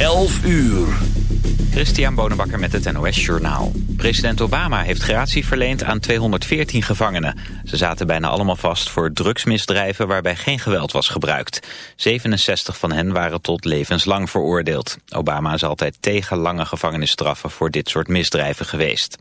11 uur. Christian Bonenbakker met het NOS Journaal. President Obama heeft gratie verleend aan 214 gevangenen. Ze zaten bijna allemaal vast voor drugsmisdrijven waarbij geen geweld was gebruikt. 67 van hen waren tot levenslang veroordeeld. Obama is altijd tegen lange gevangenisstraffen voor dit soort misdrijven geweest.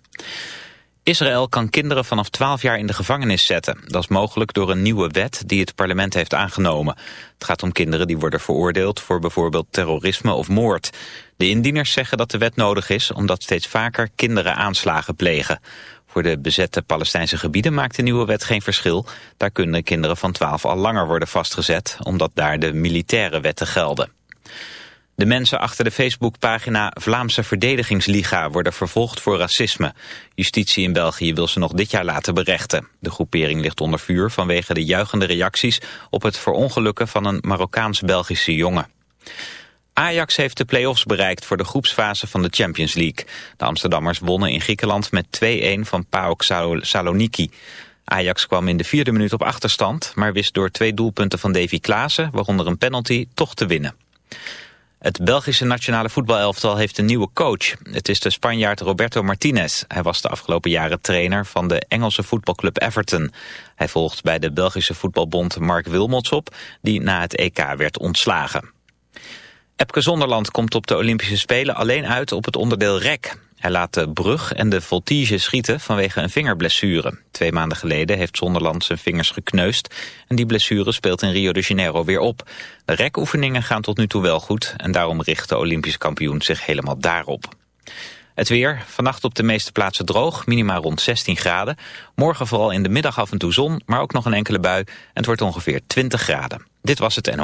Israël kan kinderen vanaf 12 jaar in de gevangenis zetten. Dat is mogelijk door een nieuwe wet die het parlement heeft aangenomen. Het gaat om kinderen die worden veroordeeld voor bijvoorbeeld terrorisme of moord. De indieners zeggen dat de wet nodig is omdat steeds vaker kinderen aanslagen plegen. Voor de bezette Palestijnse gebieden maakt de nieuwe wet geen verschil. Daar kunnen kinderen van 12 al langer worden vastgezet, omdat daar de militaire wetten gelden. De mensen achter de Facebookpagina Vlaamse Verdedigingsliga worden vervolgd voor racisme. Justitie in België wil ze nog dit jaar laten berechten. De groepering ligt onder vuur vanwege de juichende reacties op het verongelukken van een Marokkaans-Belgische jongen. Ajax heeft de play-offs bereikt voor de groepsfase van de Champions League. De Amsterdammers wonnen in Griekenland met 2-1 van PAOK Saloniki. Ajax kwam in de vierde minuut op achterstand, maar wist door twee doelpunten van Davy Klaassen, waaronder een penalty, toch te winnen. Het Belgische nationale voetbalelftal heeft een nieuwe coach. Het is de Spanjaard Roberto Martinez. Hij was de afgelopen jaren trainer van de Engelse voetbalclub Everton. Hij volgt bij de Belgische voetbalbond Mark Wilmots op, die na het EK werd ontslagen. Epke Zonderland komt op de Olympische Spelen alleen uit op het onderdeel rek. Hij laat de brug en de voltige schieten vanwege een vingerblessure. Twee maanden geleden heeft Zonderland zijn vingers gekneusd... en die blessure speelt in Rio de Janeiro weer op. De rekoefeningen gaan tot nu toe wel goed... en daarom richt de Olympisch kampioen zich helemaal daarop. Het weer, vannacht op de meeste plaatsen droog, minimaal rond 16 graden. Morgen vooral in de middag af en toe zon, maar ook nog een enkele bui. En het wordt ongeveer 20 graden. Dit was het NO.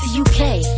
the UK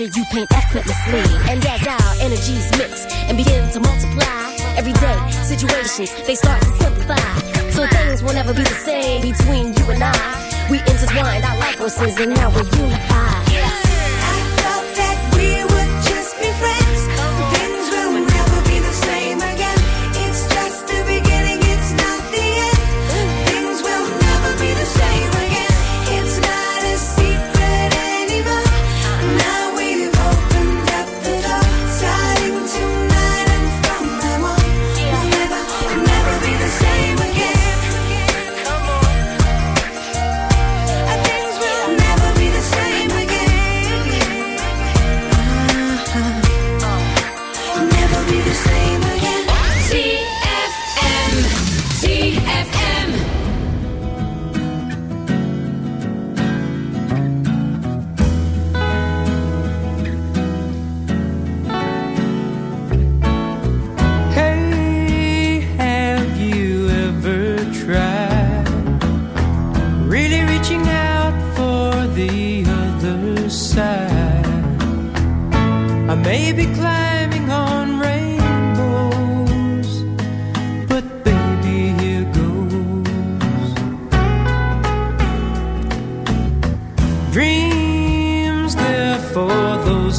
you paint effortlessly. And as our energies mix and begin to multiply, everyday situations they start to simplify. So things will never be the same between you and I. We intertwine our life forces and now we're unified.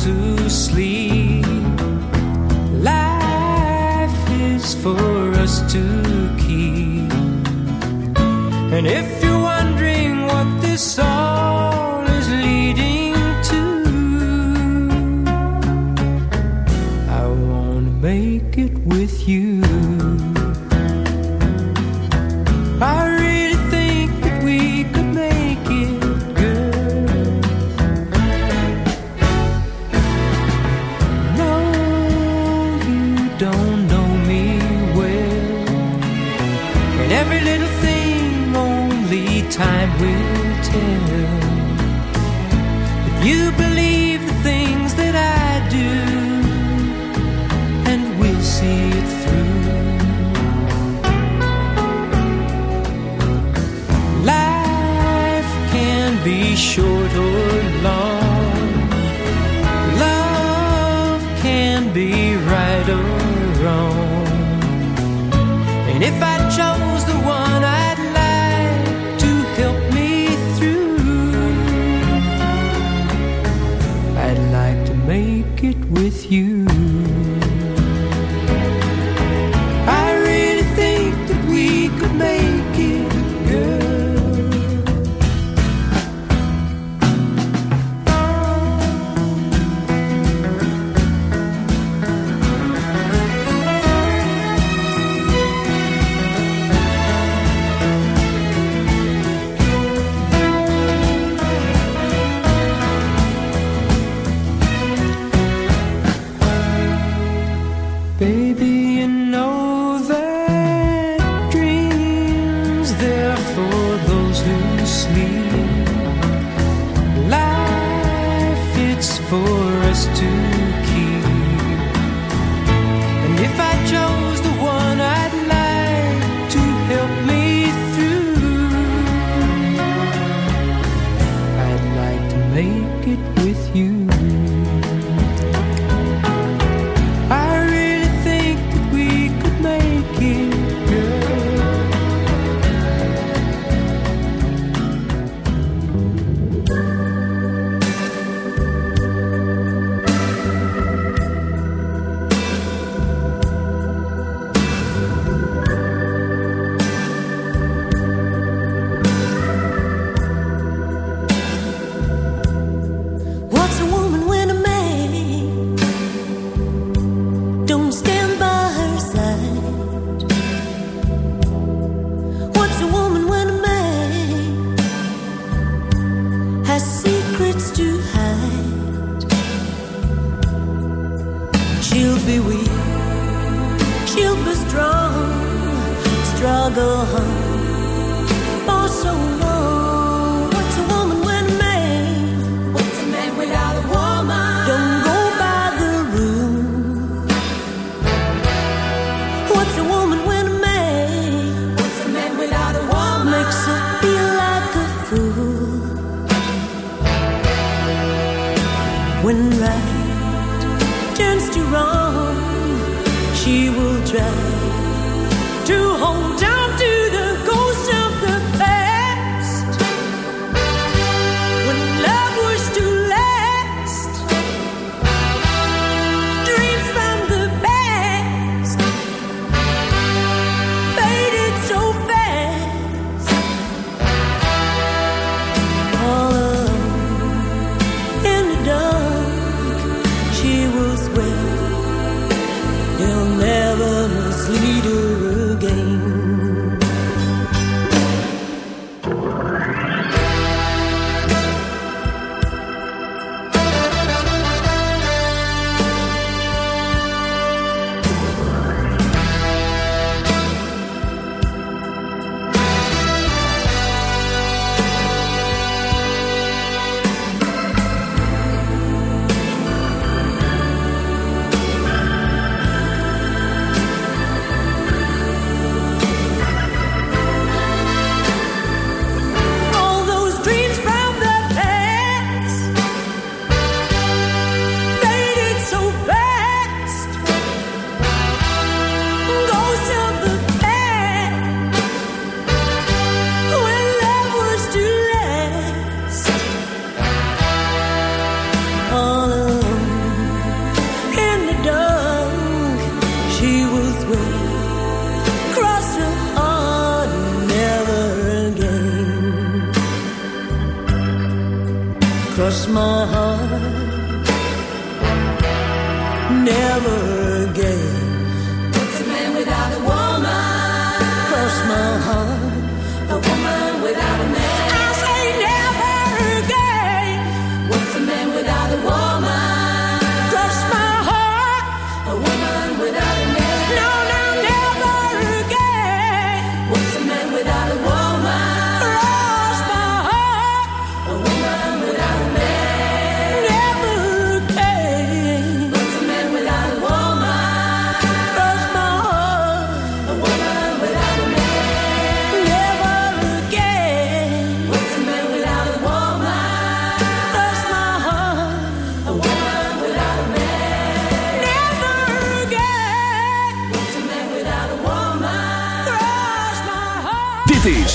to sleep. Life is for us to keep. And if you're wondering what this song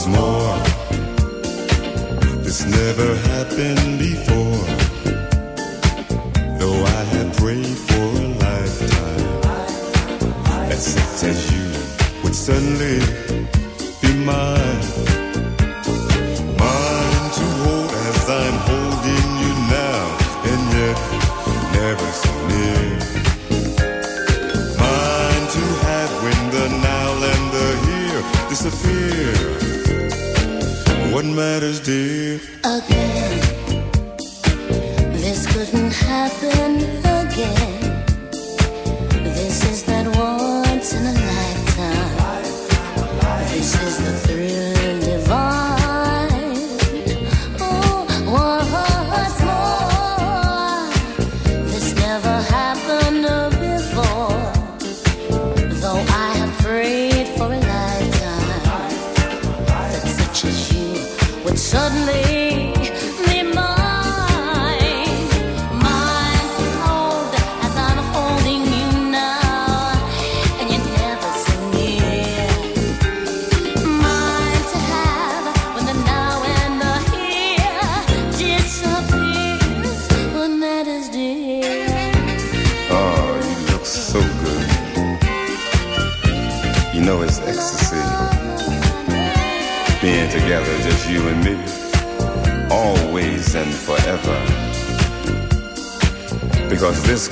is more. This never happened before. Though I had prayed for a lifetime that such as you would suddenly be mine. what matters, dear.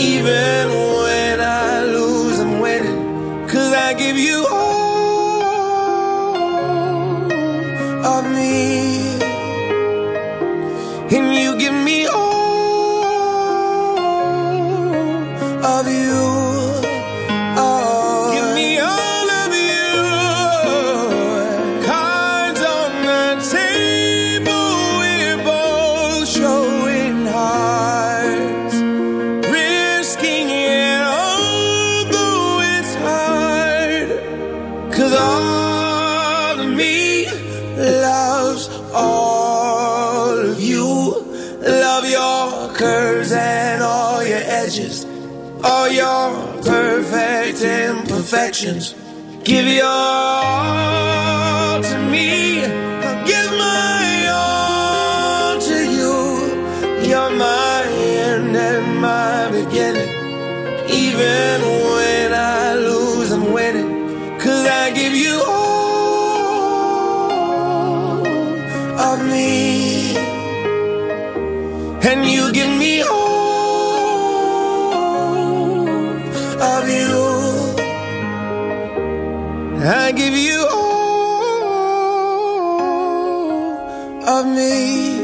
Even imperfections. Give your I give you all of me.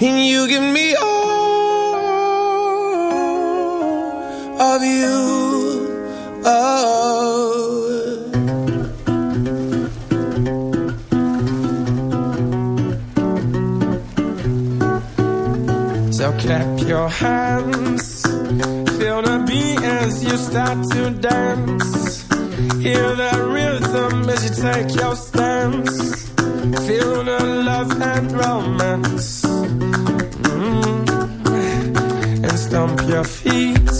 And you give me all of you. Oh. So clap your hands, feel the beat as you start to dance. Hear that rhythm as you take your stance. Feel the love and romance. Mm. And stomp your feet.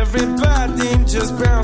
Everybody just bounce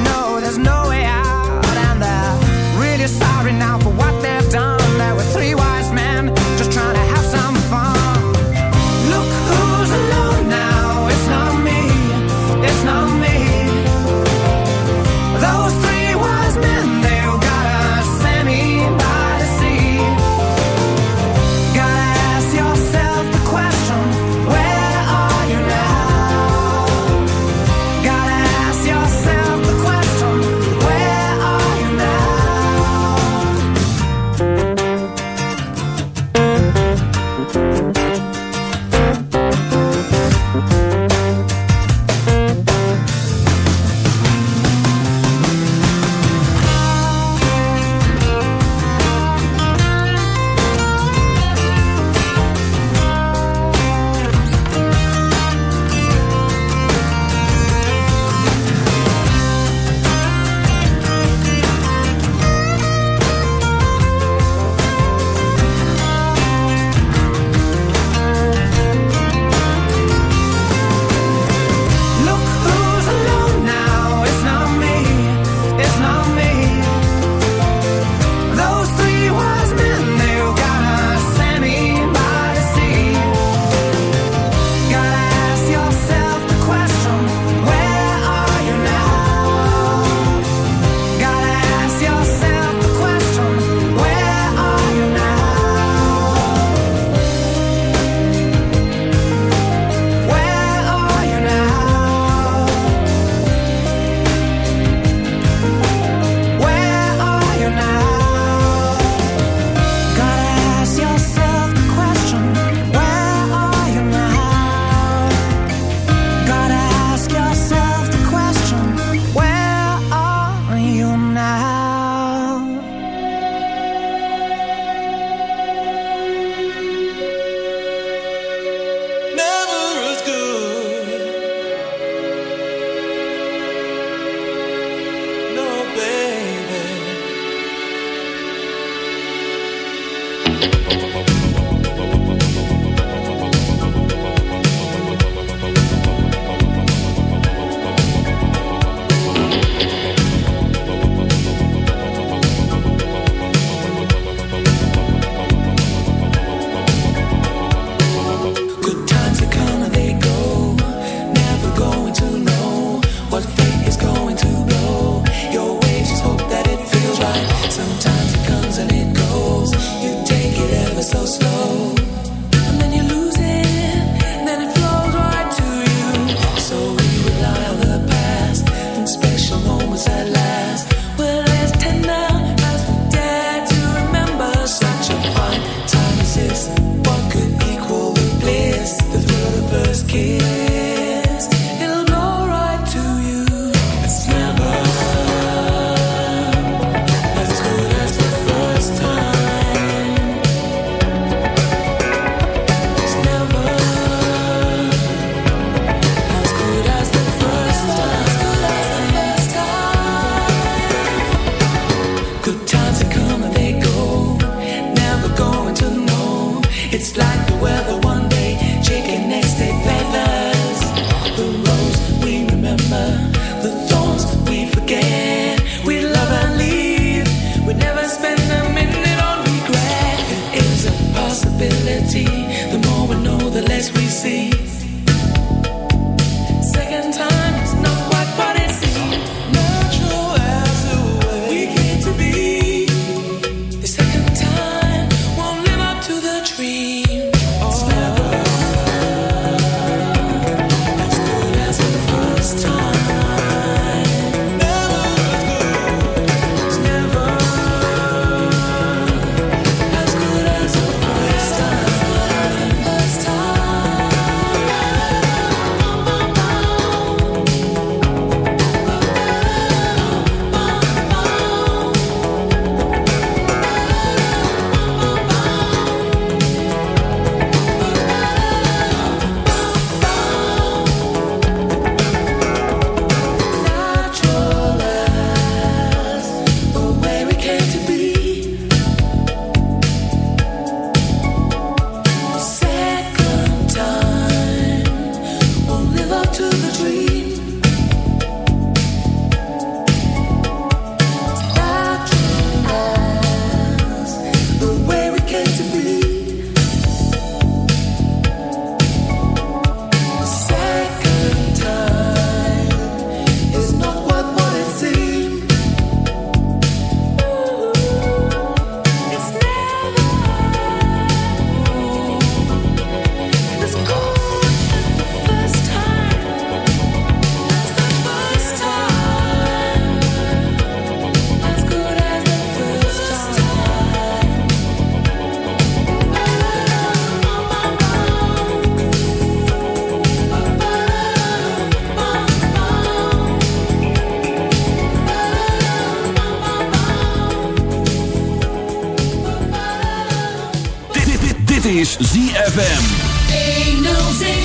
ZFM.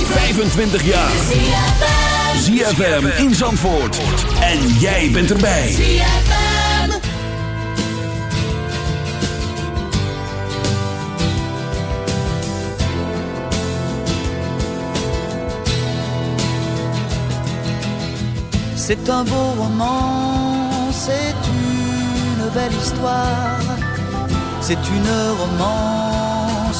25 jaar. ZFM in Zandvoort. En jij bent erbij. C'est un beau roman, c'est une belle histoire, c'est une romance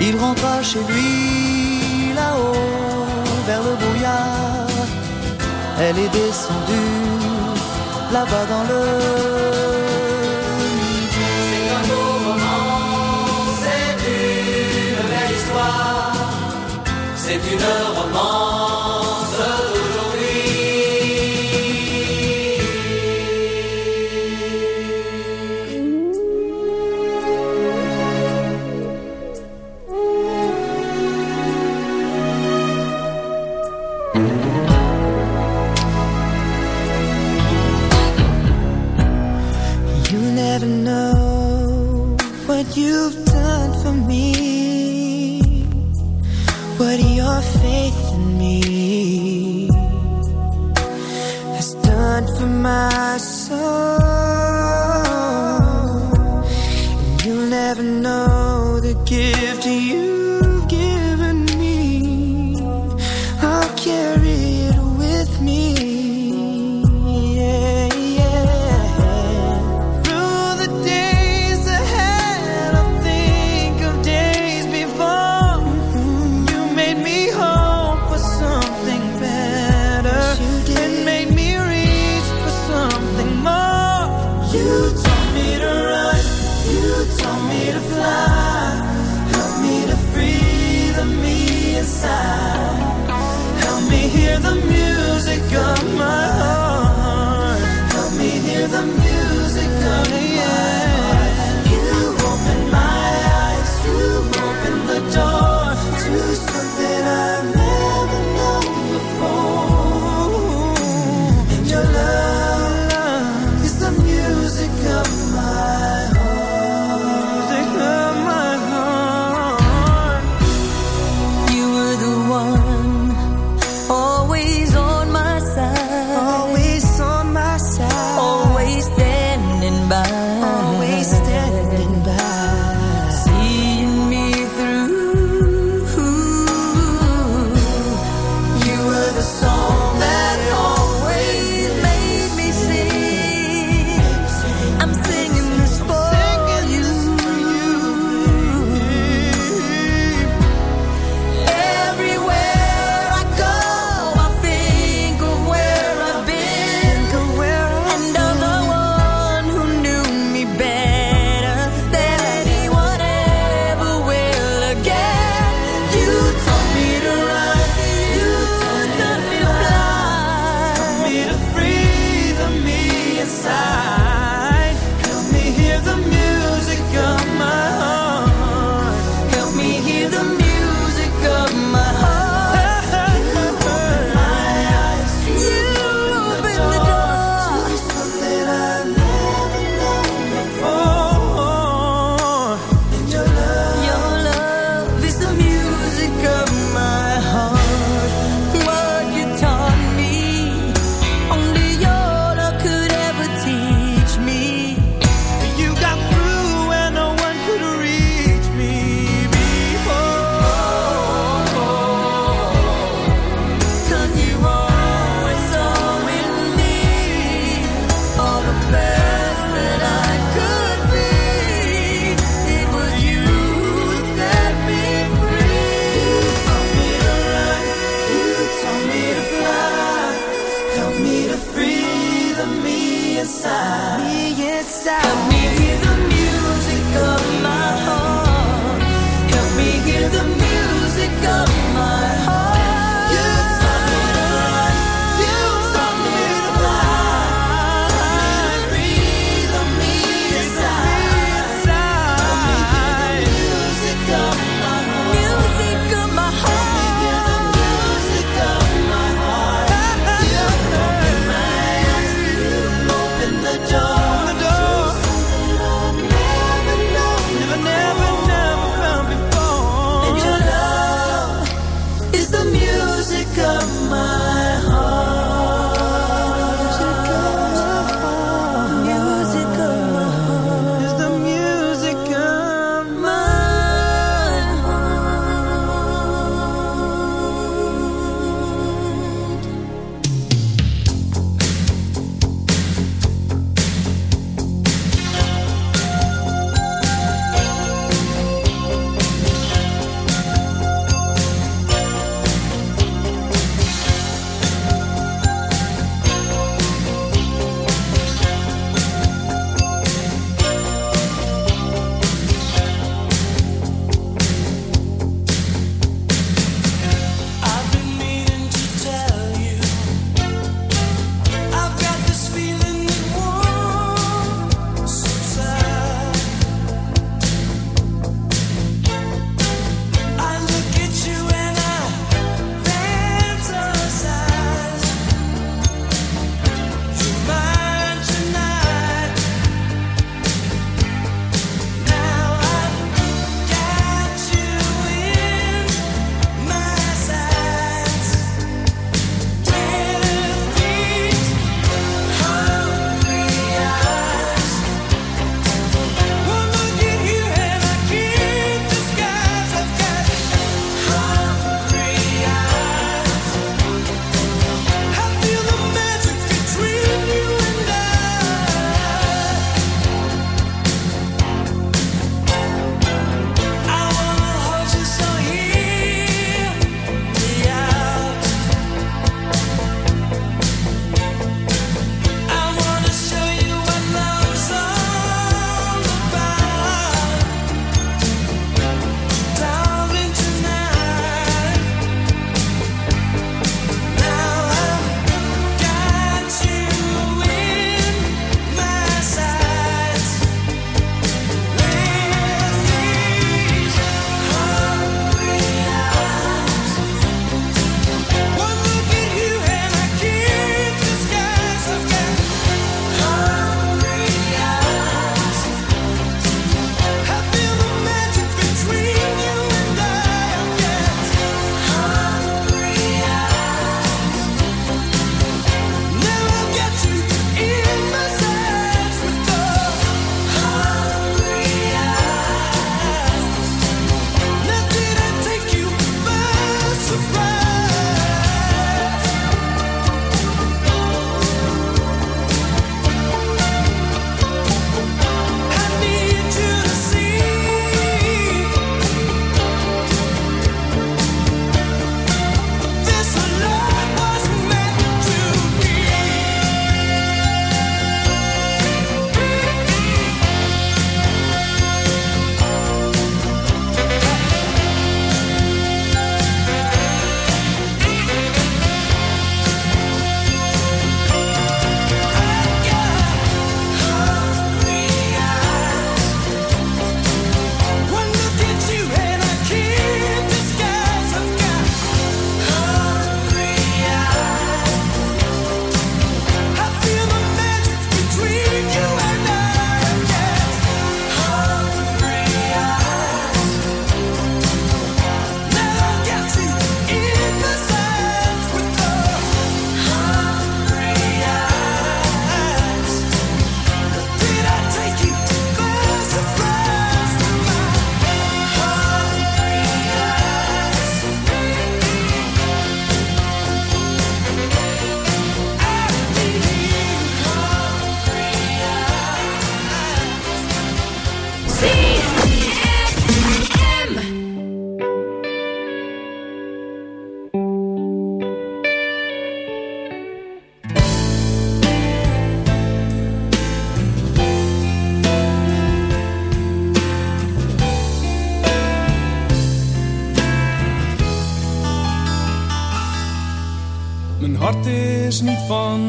Il rentra chez lui là-haut vers le brouillard. Elle est descendue là-bas dans le midi. C'est un beau roman, c'est une belle histoire. C'est une romance come yeah.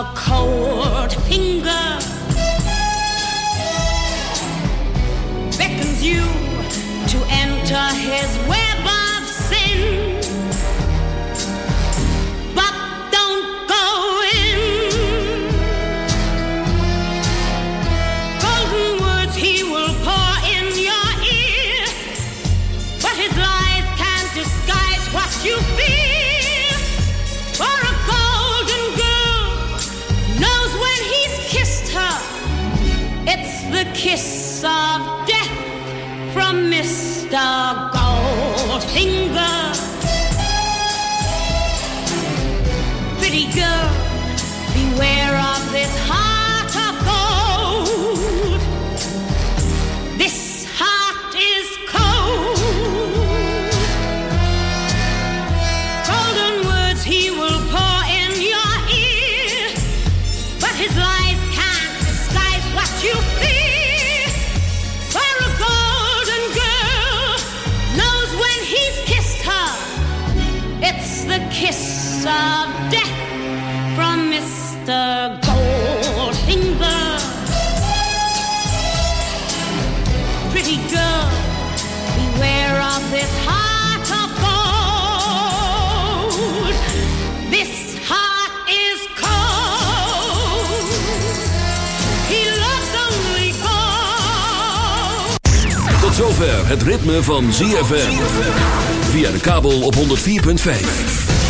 a cold finger beckons you. Kiss of death from Mr. kiss of death from Mr. Goldfinger. Pretty girl, beware of this heart of gold. This heart is cold. He loves only gold. Tot zover het ritme van ZFM. Via de kabel op 104.5.